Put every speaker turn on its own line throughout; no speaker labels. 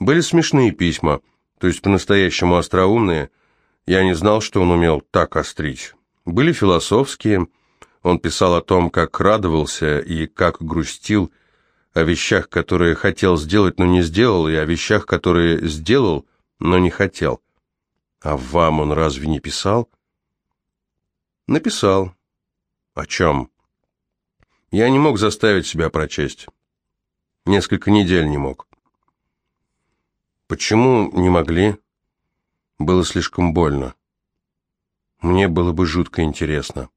Были смешные письма, то есть по-настоящему остроумные. Я не знал, что он умел так острить. Были философские. Он писал о том, как радовался и как грустил, о вещах, которые хотел сделать, но не сделал, и о вещах, которые сделал, но не хотел. А вам он разве не писал? Написал. О чем? Я не мог заставить себя прочесть. Несколько недель не мог. Почему не могли? Было слишком больно. Мне было бы жутко интересно.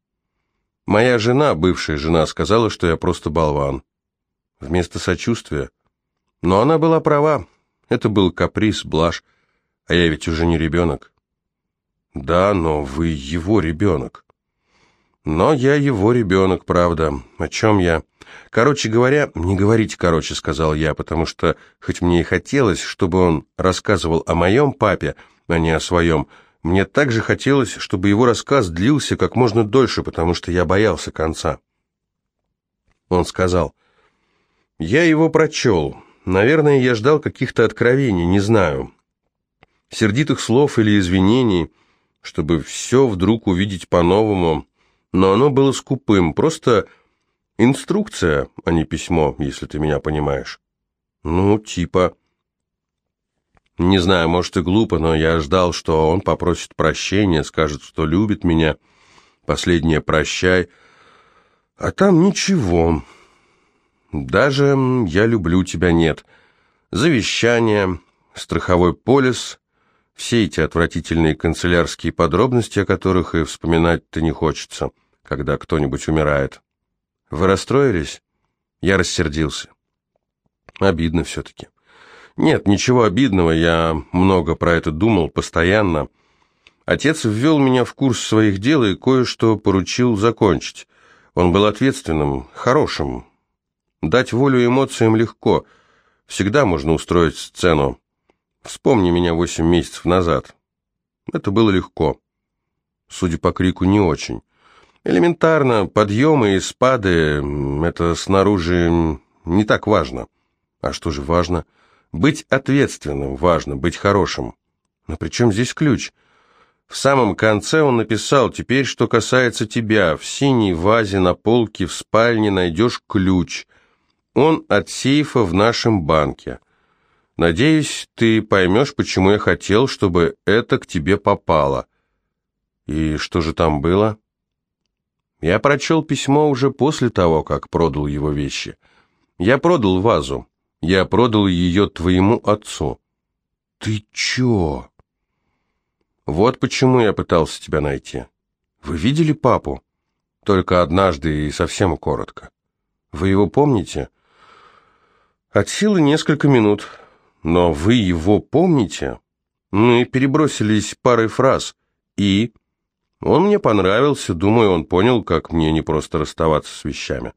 Моя жена, бывшая жена, сказала, что я просто болван. Вместо сочувствия. Но она была права. Это был каприз, блажь. А я ведь уже не ребенок. Да, но вы его ребенок. Но я его ребенок, правда. О чем я? Короче говоря, не говорите короче, сказал я, потому что, хоть мне и хотелось, чтобы он рассказывал о моем папе, а не о своем, мне также хотелось, чтобы его рассказ длился как можно дольше, потому что я боялся конца. Он сказал, «Я его прочел. Наверное, я ждал каких-то откровений, не знаю. Сердитых слов или извинений, чтобы все вдруг увидеть по-новому, но оно было скупым, просто инструкция, а не письмо, если ты меня понимаешь. Ну, типа... Не знаю, может и глупо, но я ждал, что он попросит прощения, скажет, что любит меня. Последнее «прощай». А там ничего. Даже «я люблю тебя» нет. Завещание, страховой полис, все эти отвратительные канцелярские подробности, о которых и вспоминать-то не хочется, когда кто-нибудь умирает. Вы расстроились? Я рассердился. Обидно все-таки. Нет, ничего обидного, я много про это думал постоянно. Отец ввел меня в курс своих дел и кое-что поручил закончить. Он был ответственным, хорошим. Дать волю эмоциям легко. Всегда можно устроить сцену. Вспомни меня восемь месяцев назад. Это было легко. Судя по крику, не очень. Элементарно, подъемы и спады — это снаружи не так важно. А что же важно? Быть ответственным важно, быть хорошим. Но при чем здесь ключ? В самом конце он написал, теперь, что касается тебя, в синей вазе на полке в спальне найдешь ключ. Он от сейфа в нашем банке. Надеюсь, ты поймешь, почему я хотел, чтобы это к тебе попало. И что же там было? Я прочел письмо уже после того, как продал его вещи. Я продал вазу. Я продал ее твоему отцу. Ты чё? Вот почему я пытался тебя найти. Вы видели папу? Только однажды и совсем коротко. Вы его помните? От силы несколько минут. Но вы его помните? Мы перебросились парой фраз. И... Он мне понравился, думаю, он понял, как мне не просто расставаться с вещами.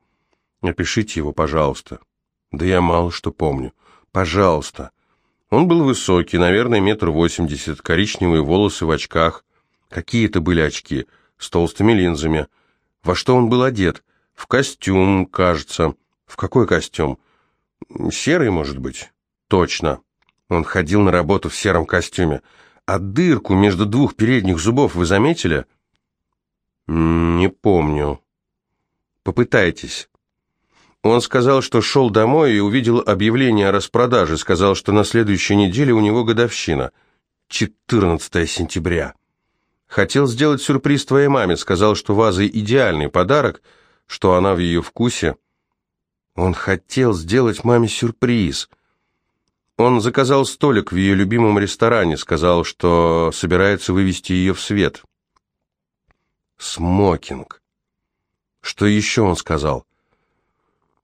Напишите его, пожалуйста. Да я мало что помню. Пожалуйста. Он был высокий, наверное, метр восемьдесят, коричневые волосы в очках. Какие это были очки? С толстыми линзами. Во что он был одет? В костюм, кажется. В какой костюм? Серый, может быть? Точно. Он ходил на работу в сером костюме. А дырку между двух передних зубов вы заметили? Не помню. Попытайтесь. Он сказал, что шел домой и увидел объявление о распродаже. Сказал, что на следующей неделе у него годовщина. 14 сентября. Хотел сделать сюрприз твоей маме. Сказал, что ваза идеальный подарок, что она в ее вкусе. Он хотел сделать маме сюрприз. Он заказал столик в ее любимом ресторане, сказал, что собирается вывести ее в свет. Смокинг. Что еще он сказал?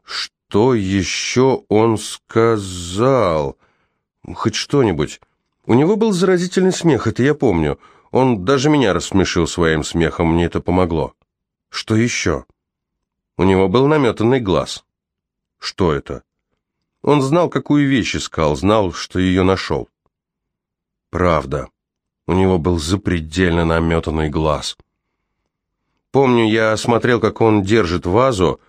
Что еще он сказал? Хоть что-нибудь. У него был заразительный смех, это я помню. Он даже меня рассмешил своим смехом, мне это помогло. Что еще? У него был наметанный глаз. Что это? Он знал, какую вещь искал, знал, что ее нашел. Правда. У него был запредельно наметанный глаз. Помню, я смотрел, как он держит вазу,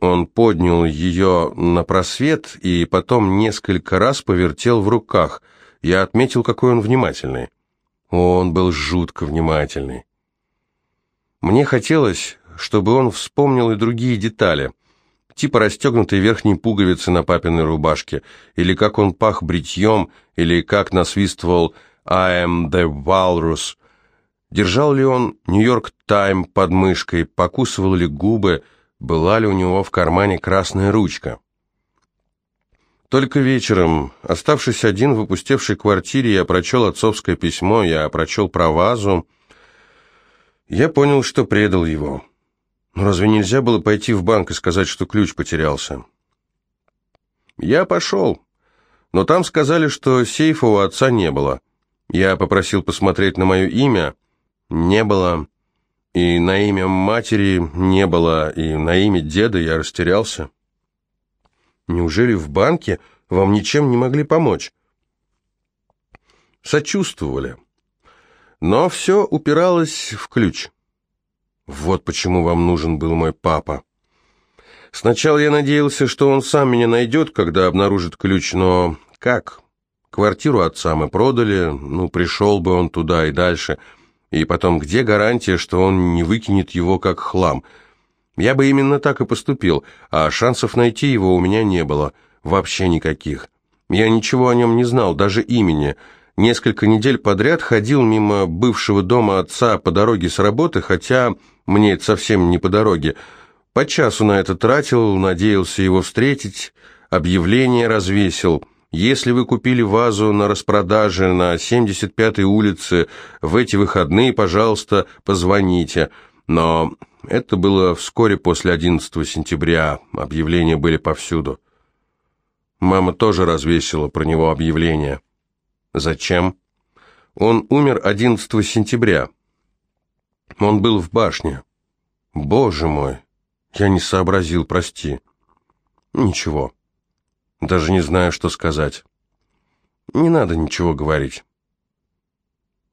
Он поднял ее на просвет и потом несколько раз повертел в руках. Я отметил, какой он внимательный. Он был жутко внимательный. Мне хотелось, чтобы он вспомнил и другие детали, типа расстегнутой верхней пуговицы на папиной рубашке, или как он пах бритьем, или как насвистывал «I am the walrus», Держал ли он «Нью-Йорк Тайм» под мышкой, покусывал ли губы, была ли у него в кармане красная ручка. Только вечером, оставшись один в опустевшей квартире, я прочел отцовское письмо, я прочел про вазу. Я понял, что предал его. Но разве нельзя было пойти в банк и сказать, что ключ потерялся? Я пошел, но там сказали, что сейфа у отца не было. Я попросил посмотреть на мое имя, не было. И на имя матери не было, и на имя деда я растерялся. Неужели в банке вам ничем не могли помочь? Сочувствовали. Но все упиралось в ключ. Вот почему вам нужен был мой папа. Сначала я надеялся, что он сам меня найдет, когда обнаружит ключ, но как? Квартиру отца мы продали, ну, пришел бы он туда и дальше – и потом, где гарантия, что он не выкинет его как хлам? Я бы именно так и поступил, а шансов найти его у меня не было. Вообще никаких. Я ничего о нем не знал, даже имени. Несколько недель подряд ходил мимо бывшего дома отца по дороге с работы, хотя мне это совсем не по дороге. По часу на это тратил, надеялся его встретить, объявление развесил – если вы купили вазу на распродаже на 75-й улице в эти выходные, пожалуйста, позвоните. Но это было вскоре после 11 сентября, объявления были повсюду. Мама тоже развесила про него объявление. Зачем? Он умер 11 сентября. Он был в башне. Боже мой, я не сообразил, прости. Ничего. Даже не знаю, что сказать. Не надо ничего говорить.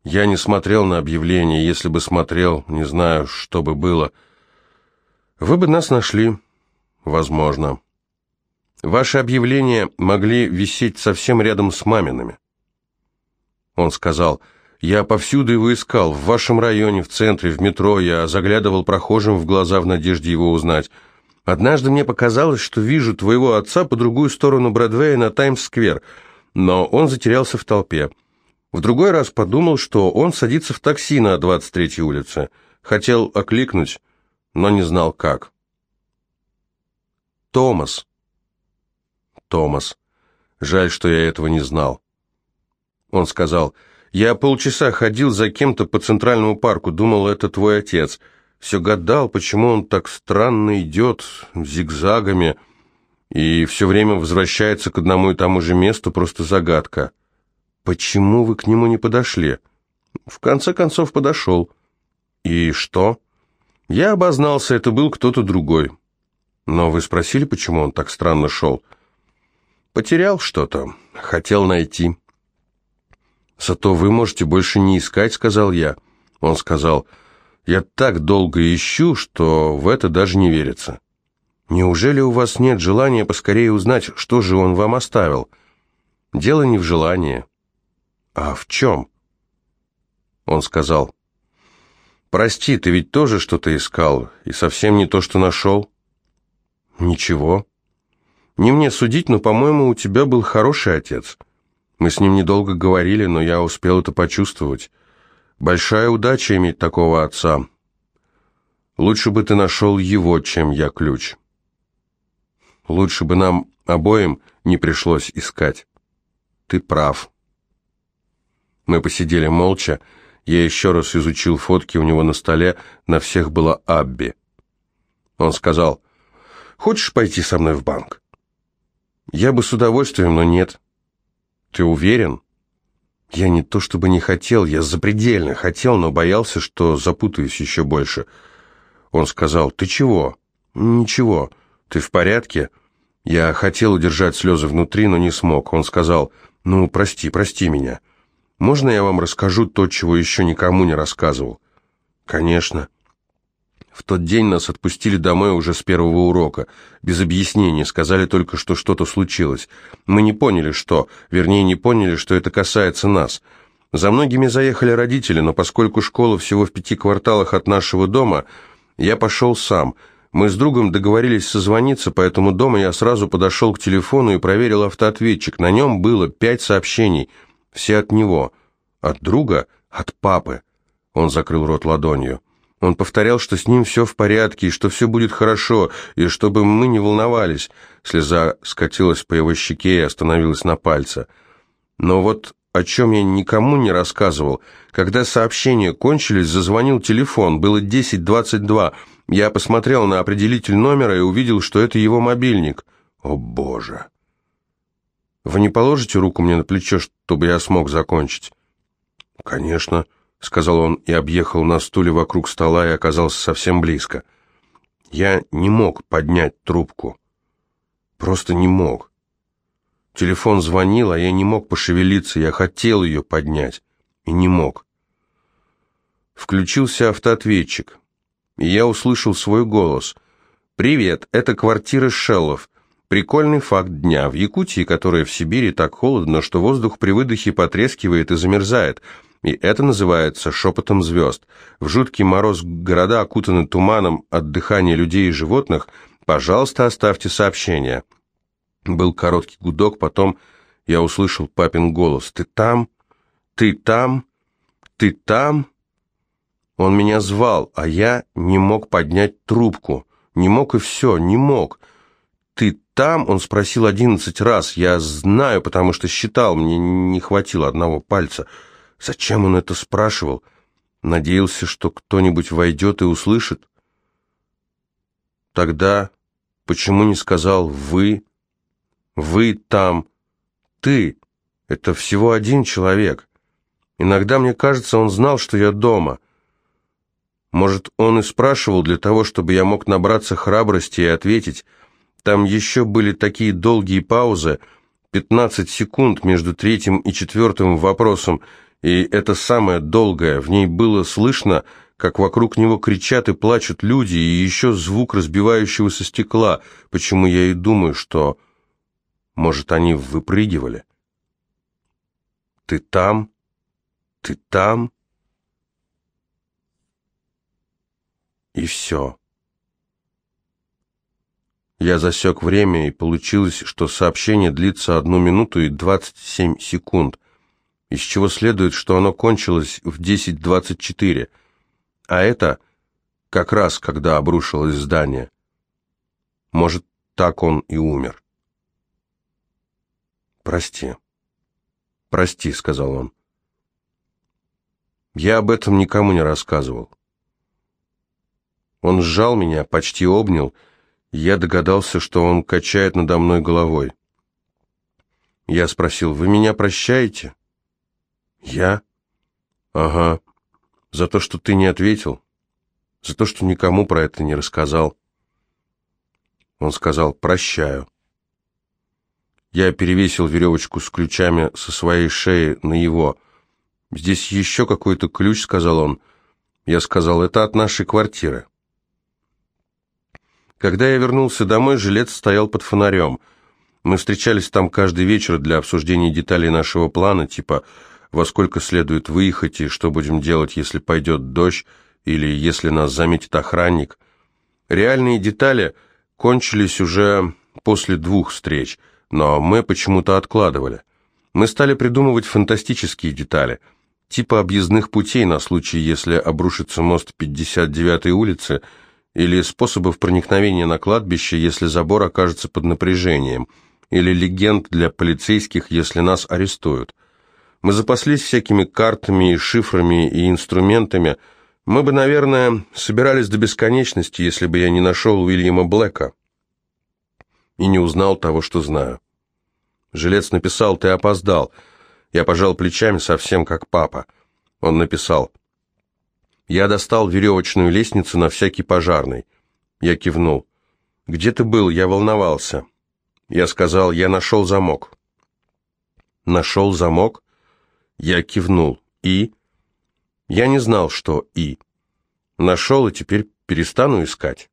Я не смотрел на объявление. Если бы смотрел, не знаю, что бы было. Вы бы нас нашли. Возможно. Ваши объявления могли висеть совсем рядом с мамиными. Он сказал, «Я повсюду его искал, в вашем районе, в центре, в метро. Я заглядывал прохожим в глаза в надежде его узнать». Однажды мне показалось, что вижу твоего отца по другую сторону Бродвея на Таймс-сквер, но он затерялся в толпе. В другой раз подумал, что он садится в такси на 23-й улице. Хотел окликнуть, но не знал как. Томас. Томас. Жаль, что я этого не знал. Он сказал, «Я полчаса ходил за кем-то по Центральному парку, думал, это твой отец». Все гадал, почему он так странно идет, зигзагами, и все время возвращается к одному и тому же месту, просто загадка. Почему вы к нему не подошли? В конце концов подошел. И что? Я обознался, это был кто-то другой. Но вы спросили, почему он так странно шел? Потерял что-то, хотел найти. Зато вы можете больше не искать, сказал я. Он сказал, — я так долго ищу, что в это даже не верится. Неужели у вас нет желания поскорее узнать, что же он вам оставил? Дело не в желании. А в чем? Он сказал, «Прости, ты ведь тоже что-то искал, и совсем не то, что нашел». «Ничего. Не мне судить, но, по-моему, у тебя был хороший отец. Мы с ним недолго говорили, но я успел это почувствовать. Большая удача иметь такого отца. Лучше бы ты нашел его, чем я ключ. Лучше бы нам обоим не пришлось искать. Ты прав. Мы посидели молча. Я еще раз изучил фотки у него на столе. На всех была Абби. Он сказал, «Хочешь пойти со мной в банк?» «Я бы с удовольствием, но нет». «Ты уверен?» Я не то чтобы не хотел, я запредельно хотел, но боялся, что запутаюсь еще больше. Он сказал, «Ты чего?» «Ничего. Ты в порядке?» Я хотел удержать слезы внутри, но не смог. Он сказал, «Ну, прости, прости меня. Можно я вам расскажу то, чего еще никому не рассказывал?» «Конечно». В тот день нас отпустили домой уже с первого урока, без объяснений, сказали только, что что-то случилось. Мы не поняли, что, вернее, не поняли, что это касается нас. За многими заехали родители, но поскольку школа всего в пяти кварталах от нашего дома, я пошел сам. Мы с другом договорились созвониться, поэтому дома я сразу подошел к телефону и проверил автоответчик. На нем было пять сообщений, все от него. От друга? От папы. Он закрыл рот ладонью. Он повторял, что с ним все в порядке, и что все будет хорошо, и чтобы мы не волновались. Слеза скатилась по его щеке и остановилась на пальце. Но вот о чем я никому не рассказывал. Когда сообщения кончились, зазвонил телефон, было 10.22. Я посмотрел на определитель номера и увидел, что это его мобильник. О, Боже! Вы не положите руку мне на плечо, чтобы я смог закончить? Конечно. — сказал он и объехал на стуле вокруг стола и оказался совсем близко. Я не мог поднять трубку. Просто не мог. Телефон звонил, а я не мог пошевелиться, я хотел ее поднять и не мог. Включился автоответчик, и я услышал свой голос. «Привет, это квартира Шеллов. Прикольный факт дня. В Якутии, которая в Сибири, так холодно, что воздух при выдохе потрескивает и замерзает». И это называется шепотом звезд. В жуткий мороз города окутаны туманом от дыхания людей и животных. Пожалуйста, оставьте сообщение. Был короткий гудок, потом я услышал папин голос. «Ты там? Ты там? Ты там?» Он меня звал, а я не мог поднять трубку. Не мог и все, не мог. «Ты там?» — он спросил одиннадцать раз. Я знаю, потому что считал, мне не хватило одного пальца. Зачем он это спрашивал? Надеялся, что кто-нибудь войдет и услышит? Тогда почему не сказал «вы»? «Вы там». «Ты» — это всего один человек. Иногда мне кажется, он знал, что я дома. Может, он и спрашивал для того, чтобы я мог набраться храбрости и ответить. Там еще были такие долгие паузы, 15 секунд между третьим и четвертым вопросом, и это самое долгое, в ней было слышно, как вокруг него кричат и плачут люди, и еще звук разбивающегося стекла, почему я и думаю, что, может, они выпрыгивали. «Ты там? Ты там?» И все. Я засек время, и получилось, что сообщение длится одну минуту и двадцать семь секунд из чего следует, что оно кончилось в 10.24, а это как раз когда обрушилось здание. Может, так он и умер. «Прости, прости», — сказал он. Я об этом никому не рассказывал. Он сжал меня, почти обнял, я догадался, что он качает надо мной головой. Я спросил, «Вы меня прощаете?» «Я?» «Ага. За то, что ты не ответил. За то, что никому про это не рассказал». Он сказал «прощаю». Я перевесил веревочку с ключами со своей шеи на его. «Здесь еще какой-то ключ», — сказал он. Я сказал, «это от нашей квартиры». Когда я вернулся домой, жилец стоял под фонарем. Мы встречались там каждый вечер для обсуждения деталей нашего плана, типа во сколько следует выехать и что будем делать, если пойдет дождь или если нас заметит охранник. Реальные детали кончились уже после двух встреч, но мы почему-то откладывали. Мы стали придумывать фантастические детали, типа объездных путей на случай, если обрушится мост 59-й улицы, или способов проникновения на кладбище, если забор окажется под напряжением, или легенд для полицейских, если нас арестуют. Мы запаслись всякими картами и шифрами и инструментами. Мы бы, наверное, собирались до бесконечности, если бы я не нашел Уильяма Блэка и не узнал того, что знаю. Жилец написал «Ты опоздал». Я пожал плечами совсем как папа. Он написал «Я достал веревочную лестницу на всякий пожарный». Я кивнул. «Где ты был? Я волновался». Я сказал «Я нашел замок». «Нашел замок?» Я кивнул. «И?» Я не знал, что «и». Нашел и теперь перестану искать.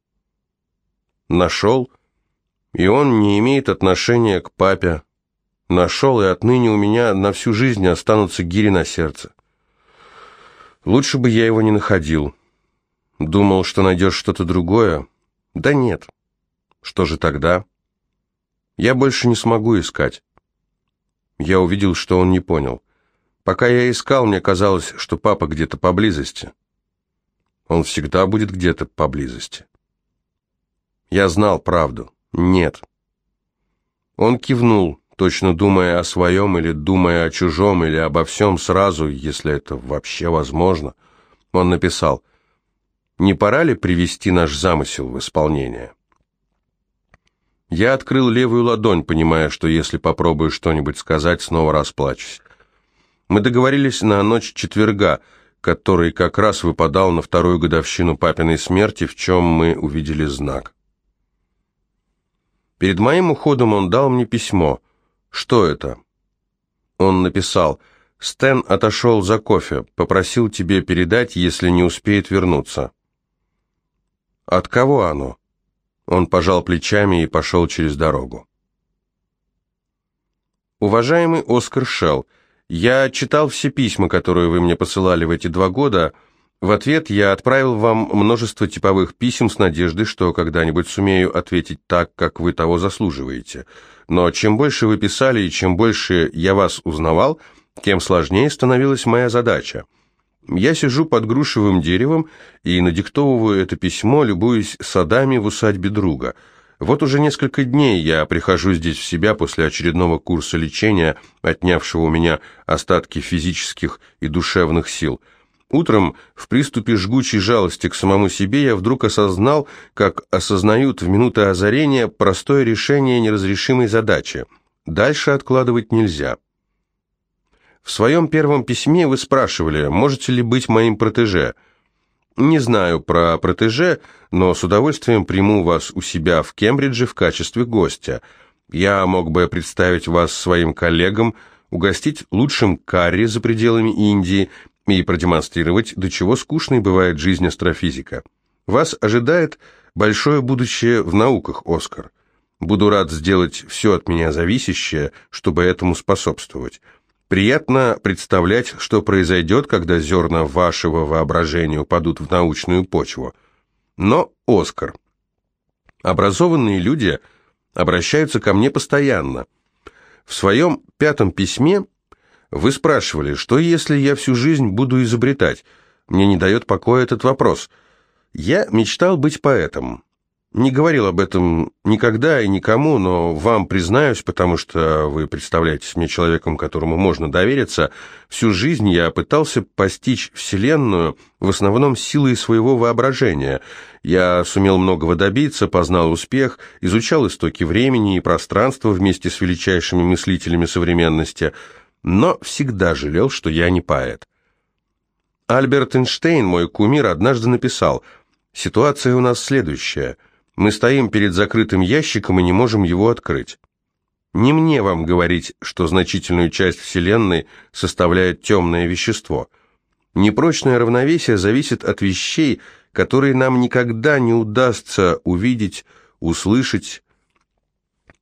Нашел, и он не имеет отношения к папе. Нашел, и отныне у меня на всю жизнь останутся гири на сердце. Лучше бы я его не находил. Думал, что найдешь что-то другое. Да нет. Что же тогда? Я больше не смогу искать. Я увидел, что он не понял. Пока я искал, мне казалось, что папа где-то поблизости. Он всегда будет где-то поблизости. Я знал правду. Нет. Он кивнул, точно думая о своем или думая о чужом или обо всем сразу, если это вообще возможно. Он написал, «Не пора ли привести наш замысел в исполнение?» Я открыл левую ладонь, понимая, что если попробую что-нибудь сказать, снова расплачусь. Мы договорились на ночь четверга, который как раз выпадал на вторую годовщину папиной смерти, в чем мы увидели знак. Перед моим уходом он дал мне письмо. Что это? Он написал, «Стэн отошел за кофе, попросил тебе передать, если не успеет вернуться». «От кого оно?» Он пожал плечами и пошел через дорогу. Уважаемый Оскар Шелл, я читал все письма, которые вы мне посылали в эти два года. В ответ я отправил вам множество типовых писем с надеждой, что когда-нибудь сумею ответить так, как вы того заслуживаете. Но чем больше вы писали и чем больше я вас узнавал, тем сложнее становилась моя задача. Я сижу под грушевым деревом и надиктовываю это письмо, любуясь садами в усадьбе друга. Вот уже несколько дней я прихожу здесь в себя после очередного курса лечения, отнявшего у меня остатки физических и душевных сил. Утром, в приступе жгучей жалости к самому себе, я вдруг осознал, как осознают в минуты озарения простое решение неразрешимой задачи. Дальше откладывать нельзя. В своем первом письме вы спрашивали, можете ли быть моим протеже. Не знаю про протеже, но с удовольствием приму вас у себя в Кембридже в качестве гостя. Я мог бы представить вас своим коллегам, угостить лучшим карри за пределами Индии и продемонстрировать, до чего скучной бывает жизнь астрофизика. Вас ожидает большое будущее в науках, Оскар. Буду рад сделать все от меня зависящее, чтобы этому способствовать. Приятно представлять, что произойдет, когда зерна вашего воображения упадут в научную почву. Но, Оскар, образованные люди обращаются ко мне постоянно. В своем пятом письме вы спрашивали, что если я всю жизнь буду изобретать? Мне не дает покоя этот вопрос. Я мечтал быть поэтом. Не говорил об этом никогда и никому, но вам признаюсь, потому что вы представляетесь мне человеком, которому можно довериться. Всю жизнь я пытался постичь Вселенную в основном силой своего воображения. Я сумел многого добиться, познал успех, изучал истоки времени и пространства вместе с величайшими мыслителями современности, но всегда жалел, что я не поэт. Альберт Эйнштейн, мой кумир, однажды написал «Ситуация у нас следующая – мы стоим перед закрытым ящиком и не можем его открыть. Не мне вам говорить, что значительную часть Вселенной составляет темное вещество. Непрочное равновесие зависит от вещей, которые нам никогда не удастся увидеть, услышать,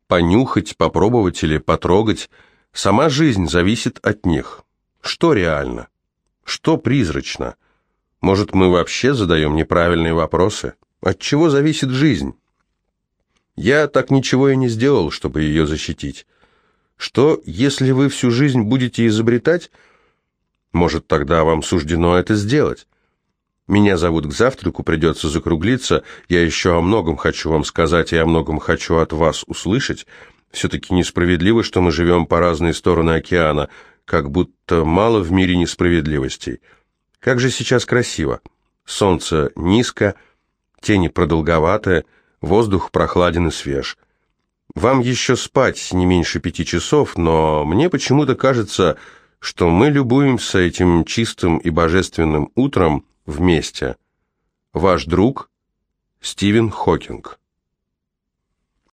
понюхать, попробовать или потрогать. Сама жизнь зависит от них. Что реально? Что призрачно? Может, мы вообще задаем неправильные вопросы? От чего зависит жизнь? Я так ничего и не сделал, чтобы ее защитить. Что, если вы всю жизнь будете изобретать? Может, тогда вам суждено это сделать? Меня зовут к завтраку, придется закруглиться. Я еще о многом хочу вам сказать и о многом хочу от вас услышать. Все-таки несправедливо, что мы живем по разные стороны океана, как будто мало в мире несправедливостей. Как же сейчас красиво. Солнце низко, Тени продолговатые, воздух прохладен и свеж. Вам еще спать не меньше пяти часов, но мне почему-то кажется, что мы любуемся этим чистым и божественным утром вместе. Ваш друг Стивен Хокинг